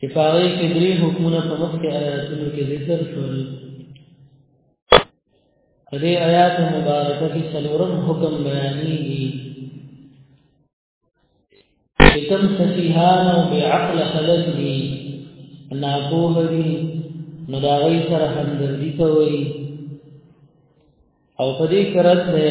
چې پاره کې درې حکمونه په مخ کې آیاتونو کې ذکر شول په دې آیات مبارکه کې څلورم حکم بیانېږي چې کوم سفیهان او بعقل خلک دي ناپوه دي نو دا غي سره همدردي کوي او په دې کرت ده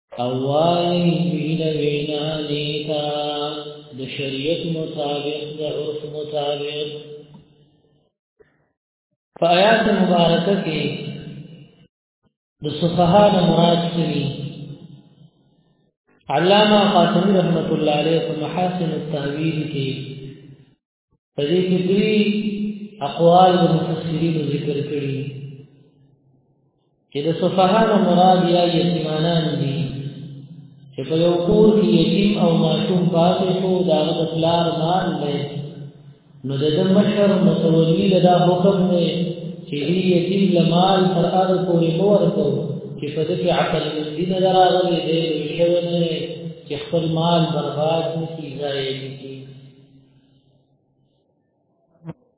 اوای ویل وینا نیتا د شریعت مطابق د عرف مطابق په آیات مبارکه کې د صفحه د مراد سری علامہ قاسمی رحمت الله علیه په محاسن التاویل کې په دې کې درې اقوال د مفسرینو ذکر کړي چې د صفحانو مراد یا یتیمانان دي چې په یو کور کې یتیم او معصوم پاتې شو دا د پلار مال دی نو د مشر متولی له دا حکم دی چې یتیم له مال پر ار پورې ورکو چې په دې کې عقل دین دراغلي دی شوی نه چې خپل مال برباد نشي ځای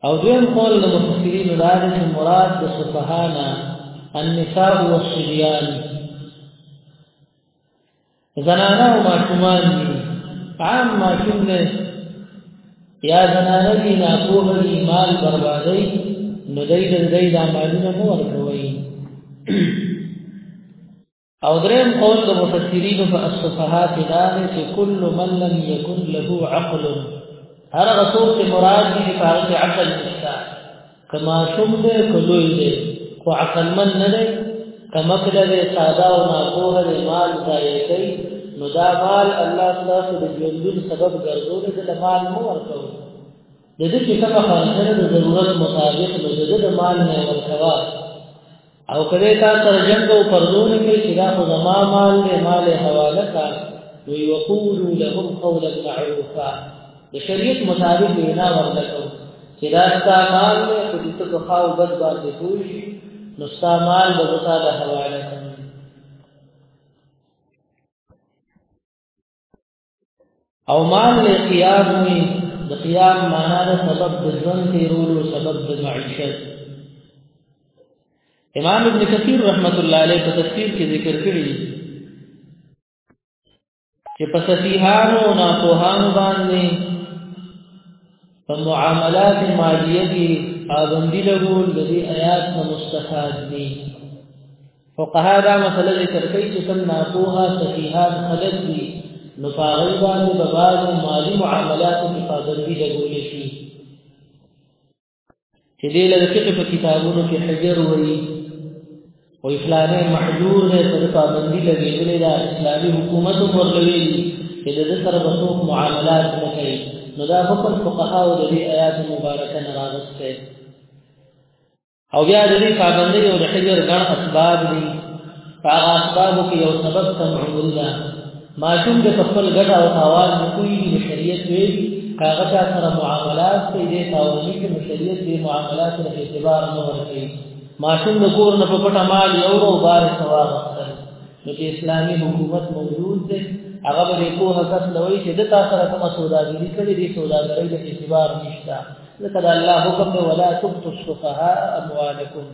او دویم قول د مفسرین دا دی چې مراد د سفهانا النساء والصبيان زنانه او ماشومان دي عام ماشوم نه یا زنانه دي ناپوه دي مال بربادي نو دای د دای د مالونه مو ورکوي او دریم قول د مفسرین په الصفحات دا دی چې کل من لم یکن له عقل هر غصوب چې مراد دی چې هغه عقل نشته کما شوم دې کلوې دې خو عقل من نه دی کما کله دې ساده او ناپوه دې مال ځای کوي نو دا مال الله تاسو د ژوندون سبب ګرځول دې د مال مو ورکو د دې چې کومه خانه د ضرورت مطابق نو د مال نه ورکوا او کله تا سره جنگ او پردونه کې چې دا خو زما مال دی مال حواله کا نو یقولو لهم قولا معروفا د شریعت مطابق وینا ورته کو چې دا ستا مال دی خو دې ته خاو بد باندې پوي نو ستا مال به تا د حواله او مال له قیام وي د قیام معنا د سبب د ژوند تیرولو سبب د معیشت امام ابن کثیر رحمت الله علیه په تفسیر کې ذکر کړی چې په سفیهانو او ناپوهانو باندې په معاملات مالیه کې پابندي لګول د دې آیات نه مستفاد دي فقها دا مسله ذکر کوي چې کوم ناپوها صحیحات خلق دي نو په هغه باندې به بعض مالي معاملاتو کې پابندي لګول شي چې دې له فقه په کتابونو کې حجر وایي او اسلامي محجور نه تر پابندي لګېدلې دا اسلامي حکومت ورلوي چې د سره به څوک معاملات نه کوي نو دا حکم فقها او د دې آیات مبارکه نه راغسته او بیا د دې پابندۍ او د حجر ګڼ اسباب دي هغه اسباب کې یو سبب تم عمر ده ماشوم د خپل ګټه او تاوان نه کوي د شریعت ویل هغه چا سره معاملات کوي د تاواني کې شریعت د معاملات سره اعتبار نه ورکوي ماشوم د کور نه په پټه مال یو او بار ثواب اخلي نو چې اسلامي حکومت موجود دی هغه به کوه کس لوي چې د تاسو سره کومه سوداګري کړې دي سوداګري د اعتبار نشته ځکه دا الله حکم دی ولا تبتوا السفهاء اموالکم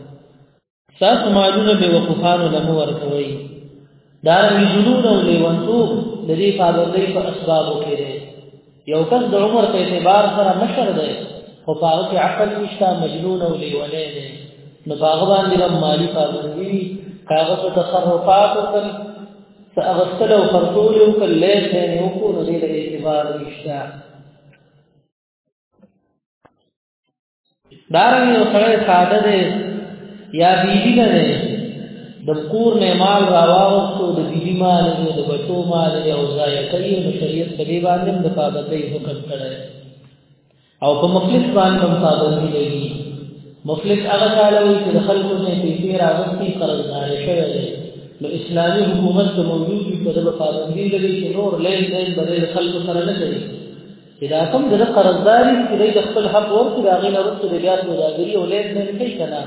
تاسو مالونه به وقفانو لمو ورکوي دا رنګ جنون او لیونتوب د دې پابندۍ په اسبابو کې دی یو کس د عمر په اعتبار سره مشر دی خو په هغه کې عقل نشته مجنون او لیونی دی نو په هغه باندې هم مالي پابندي وي که هغه څه تصرفات وکړ څه اغوستل او خرڅول یې وکړ لیس یې وکړو نو دې له اعتبار نشته دارنګ یو سره ساده دی یا بیلی نه دی د کور نه مال راوستو د بیلی مال دی د بچو مال دی او ځای کوي نو شریعت په دې باندې د پابندۍ حکم کړی او په مخلص باندې پابندي لګي مفلس هغه کاله وي چې د خلکو نه پیسې راغستي قرضدار شوی دی نو اسلامي حکومت د موجود په دغه پابندي لګي چې نور لین دین بدل خلکو سره نه کوي چې دا کوم د قرضدار چې د خپل حق ورکړي هغه نه ورته د بیا سوداګري او لین دین کوي کنه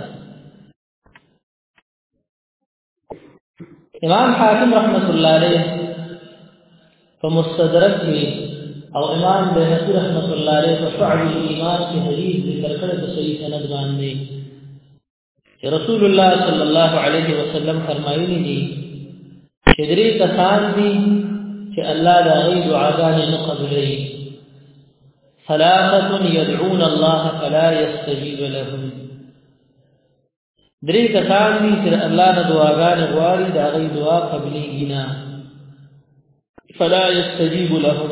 امام حاکم رحمت الله علیه په مستدرک کې او امام بهقي رحمت الله علیه په شعب ایمان کې حدیث ذکر کړی په صحیح سند باندې چې رسول الله صلی الله علیه وسلم فرمایلی دي چې درې کسان دي چې الله دا غي دعاګانې نه قبلوي ثلاثه يدعون الله فلا يستجيب لهم درې کسان دي چې الله نه دعاګانې غواړي دا غي دعا قبليږي نه فلا يستجيب لهم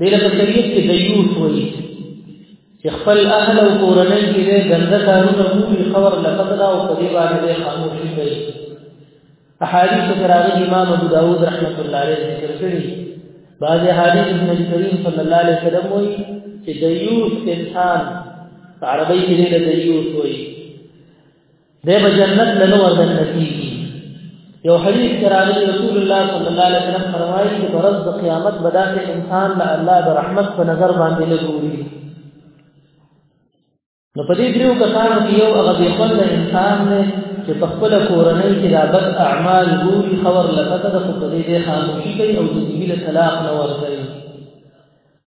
دله په شریعت کې د یوس وایي چې خپل اهل او کورنۍ کې له ګنده کارونه کوي خبر لقدره او په دې باندې خاموش وي احادیث کې راغلي امام ابو داود رحمت الله علیه ذکر کړی بعض احادیث نبی کریم صلی الله علیه وسلم وایي چې د یوس انسان عربی کې د یوس وایي دی به جنت له نور دننه کېږي یو حدیث کې راغلی رسول الله صلی الله علیه وسلم فرمایي چې په ورځ د قیامت به داسې انسان له الله د رحمت په نظر باندې نه ګوري نو په دې دریو کسانو کې یو هغه بې خونده انسان دی چې په خپله کورنۍ کې دا بد اعمال ګوري خبر له پته ده خو په دې دی خاموشي کوي او د دوی له طلاق نه ورکوي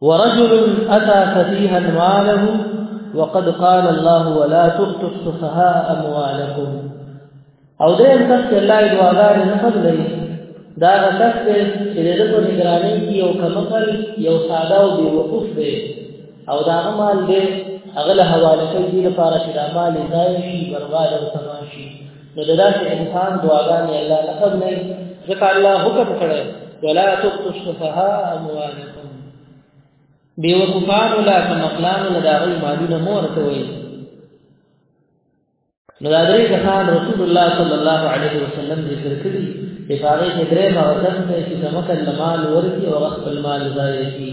ورجل اتى سفيها ماله وقد قال الله ولا تؤتوا السفهاء اموالكم او دې کس چې الله یې دعاګار نه قبلې دا کس چې دې په نگراني کې یو کمقل یو ساده او بے وقوف دی او دا مال دې اغله حواله کوي لپاره چې دا مال ځای شي برباد او تمام شي نو د داسې انسان دعاګانې الله نه قبلې ځکه الله حکم کړی ولا تؤتوا السفهاء اموالکم بیوقفانو لا کمقلانو له داغی مالونه مو ورته وایي نو دا درې کسان رسول الله صلی الله علیه وسلم ذکر کړي چې هغه کې درې ما وسم ته چې زمکه مال ورکی او خپل مال ځای کی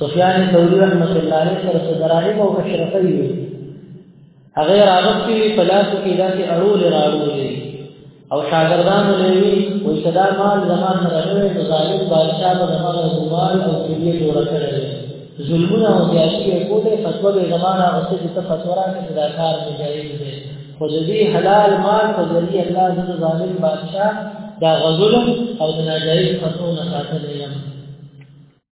سفیان ثوری رحمت الله علیه سره صدرائم او اشرفی وي هغه راغلی په لاس کې داسې اړول راغلی او شاګردانو لوي وي صدا مال زمان سره نوې ظالم بادشاہ په زمان ګوال او کلیه جوړ کړل ظلمونه او زیاتی کوله فتوا به زمانہ او څه چې فتوا راکړي دا کار نه جایز دی خو د دې حلال مال په ذریعہ الله زړه ظالم بادشاہ دا غزل او د ناجایز فتوا نه ساتلی یم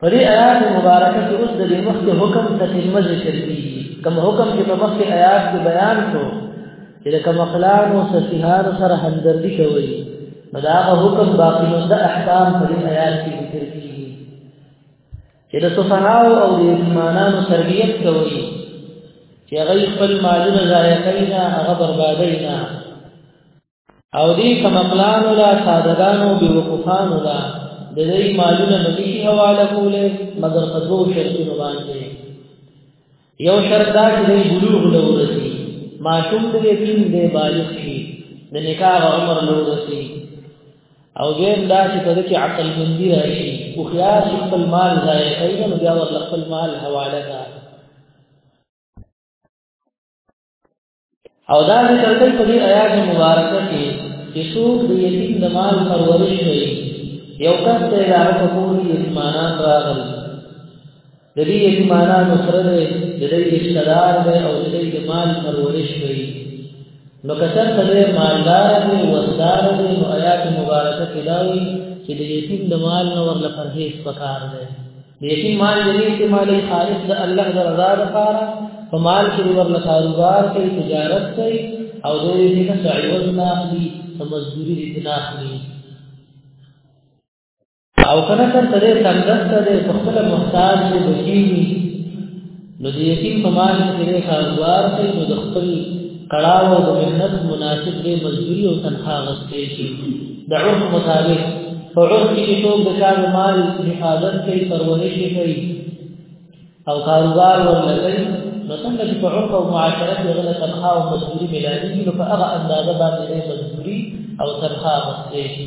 په دې آیات مبارکه کې اوس د دې مخکې حکم تتمه ذکر کیږي کوم حکم چې په مخکې آیات کې بیان شو چې د کمخلان او سفیهان سره همدردي کوي نو دا حکم باقی نو د احکام په دې آیات کې ذکر کیږي چې د سفهاو او د یتیمانانو تربیت کوي چې هغه خپل مالونه ضایع کوي نه هغه بربادوي نه او دې کمقلانو لا سادهګانو بې وقوفانو لا د دې مالونه نه شي حواله کوله مګر په دوو شرطونو باندې یو شرط دا چې دې بلوغ له ورسي ماشوم دې تین دې بالغ شي د نکاح عمر له ورسي او دیم دا چې په دې کې عقل مندي راشي او خيار خپل مال ځای کوي نو بیا ور خپل مال حواله کوي او دا د ترتیب په دې آیات مبارکه کې چې څوک د یتیم د مال پرورش کوي یو کس ته دا په کور کې یتیمانان راغلي د دې یتیمانانو سره د دې رشتہ دار دی او د دې د مال پرورش کوي نو کثر ته مالدار دی وسدار دی نو آیات مبارکه کې دا وایي چې د یتیم د مال نور لپاره هیڅ پکار دی د یتیم مال دې استعمالي خالص د الله د رضا لپاره په مال کې ورله کاروبار کوي تجارت کوي او دوی دې نه سعیوز نه اخلي سمزدوري دې نه اخلي او کله چې ترې څنګه ستاسو په خپل محتاج دې بچیږي نو د یتیم په مال کې د کاروبار کې نو د خپل کړاو او د مهنت مناسب دی مزدوري او تنخوا غوښتي شي د عرف مطابق په عرف کې چې څوک د کار مال حفاظت کوي پرورش کوي او کاروبار ورلګي نو څنګه چې په عرف او معاشره کې غلط تنخوا او مزدوري ملایږي نو په هغه اندازه باندې مزدوري او تنخوا غوښتي شي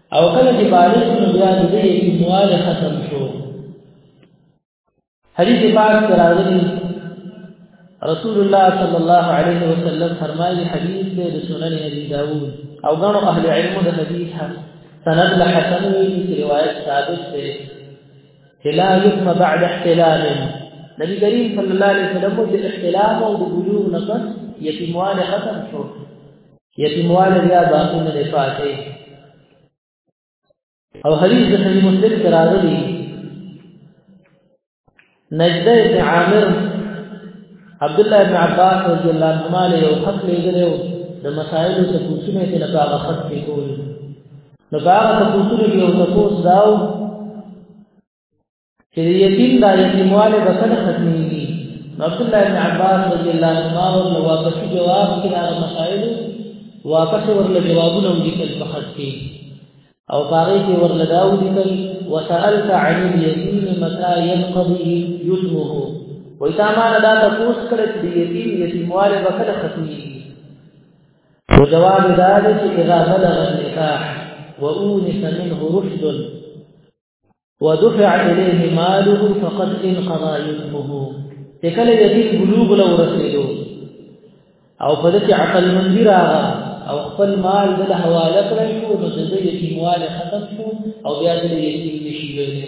او کله چې بالغ نو بیا د دې یتیمواله ختم شو حدیث پاک راځي رسول الله صلی الله علیه وسلم فرمایي حدیث دی د سنن ابي داوود او غنو اهل علم د حدیث هم سند له حسن وی چې روایت ثابت دی چې لا يحم بعد احتلال نبی کریم صلی الله علیه وسلم د احتلام او د بلوغ نه پس یتیمواله ختم شو یتیموال بیا باقی نه فاتح او حدیث د صحیح مسلم کې راغلی نجده بن عامر عبد الله بن عباس رضی الله عنهما له یو خط لګلو د مسائل څخه کوڅونه کې نه هغه خط کې کول نو هغه کوڅونه کې یو تاسو داو چې یتیم دا یتیمواله بسره ختمېږي عبد الله بن عباس رضی الله عنهما ورله واپس جواب کې دا مسائل واپس ورله جوابونه ولیکل په خط کې او پاره کې ورله دا ولیکل وسألت عن اليتيم متى ينقضي يتمه وای تا ما نه دا تاسو کړه چې یتیم یتیمواله به کله ختميږي او جواب دا دی چې اذا بلغ النکاح وأونس منه رشد ودفع اليه ماله فقد انقضى اسمه تکل یتیم بلوغ لو رسیدو او په دې عقل مندر راغا او خپل مال د حواله کړی شو نو د دې یتیمواله ختم شو او بیا د یتیم نشي ویلې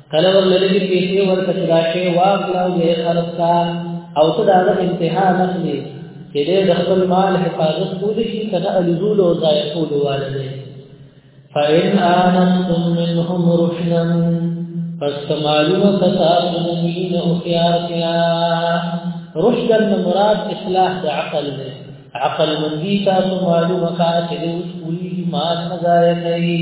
کله ورلګي پیسې ورته چې راشي واغلا او یې خرڅ کا او ته دا انتها نخلي چې دې د خپل مال حفاظت کولی شي کنه الزول او ضایع کول والده فإن آنستم منهم رشدا فاستمالوا تتاسو مين او خيارتيا رشدا مراد اصلاح د عقل نه عقل مندي تاسو معلومه کا چې اوس کولی مال مزایا کوي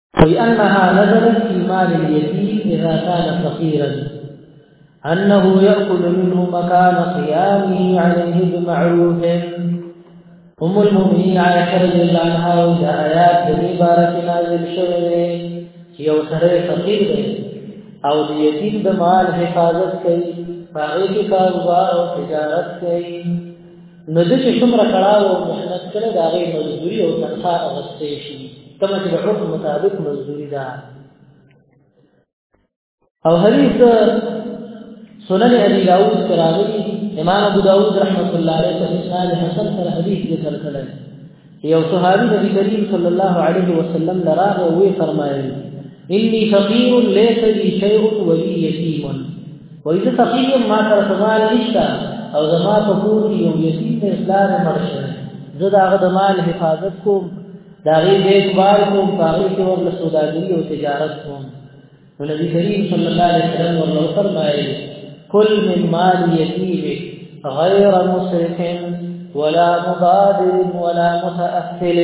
لأنها نزلت في مال اليتيم إذا كان فقيرا أنه يأكل منه مكان قيامه عليه بمعروف ام المؤمنین عائشہ رضی الله عنها او د آیات د دې باره کې نازل شوې ده چې یو سره فقیر دی او د یتیم د مال حفاظت کوي هغه کې کاروبار او تجارت کوي نو د څومره کړهو محنت کړه دا غي مزدوري او تنخواه اغستې شي کومه چې د حکم مطابق مزدوري ده او حدیث سنن ابي داود کراغلی امام ابو داود رحمت الله علیه په اسناد حسن سره حدیث ذکر کړی یو صحابي نبی کریم صلی الله علیه وسلم لراغ او وی فرمایل انی فقیر لیس لی شیء ولی یتیم وای زه فقیر ما تر سوال نشتا او زما په کور کې یو یتیم اسلام مرشه زه دا غد مال حفاظت کوم دا غي دیکھ بار کوم پاره کې ورله سوداګری او تجارت کوم نو نبی کریم صلی الله علیه وسلم ورله فرمایي کل من مال یتیم غیر مسرف ولا مبادر ولا متأثل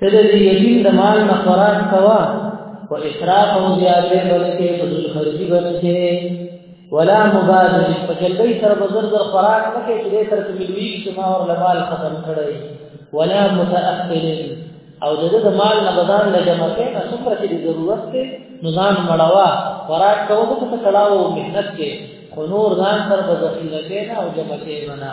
تدری یتیم د مال نه خوراک کوا او اسراف او زیادې بلکې فضل خرجي بلکې ولا مبادر په جلبې سره بزر در خوراک نه کې چې تر ته ملوي چې ما ور لمال ختم کړی ولا متأخر او دغه مال نه بدان له جمع کې نه څومره چې ضرورت ته نظام مړوا خوراک کوو ته په کلاو مهنت کې خنور ځان سره بزخیله کې نه او جمع کې نه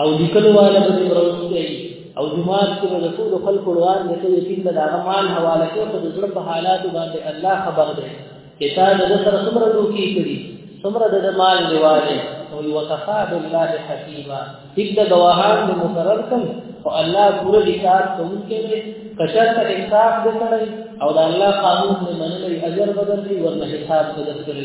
او لیکلو والا به وروسته او جمعات کې به ټول خلق روان دي چې یتیم به دا مال حواله کوي په ځړ په حالات باندې الله خبر دی چې تا د سر څومره دوکي کړی څومره د مال دیواله او وکفا بالله حکیما دغه گواهان د مقرر کړ او الله پوره حساب کوونکی دی کشر ته انصاف دې کړی او د الله قانون نه منلې اجر بدل دی ورنه حساب بدل کړی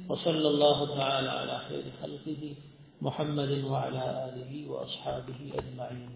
وصلى الله تعالى على خير خلقه محمد وعلى آله وأصحابه أجمعين